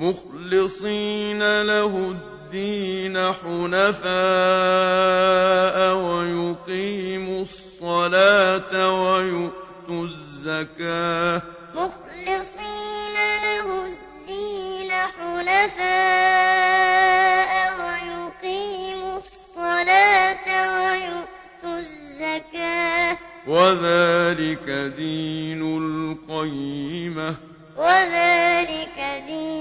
مُخْلِصِينَ لَهُ الدِّينَ حُنَفَاءَ وَيُقِيمُوا الصَّلَاةَ وَيُؤْتُوا الزَّكَاةَ. مُخْلِصِينَ لَهُ الدِّينَ حُنَفَاءَ وَيُقِيمُوا الصَّلَاةَ وَيُؤْتُوا الزَّكَاةَ ۚ. وَذَٰلِكَ دِينُ الْقَيِّمَةِ. وذلك دين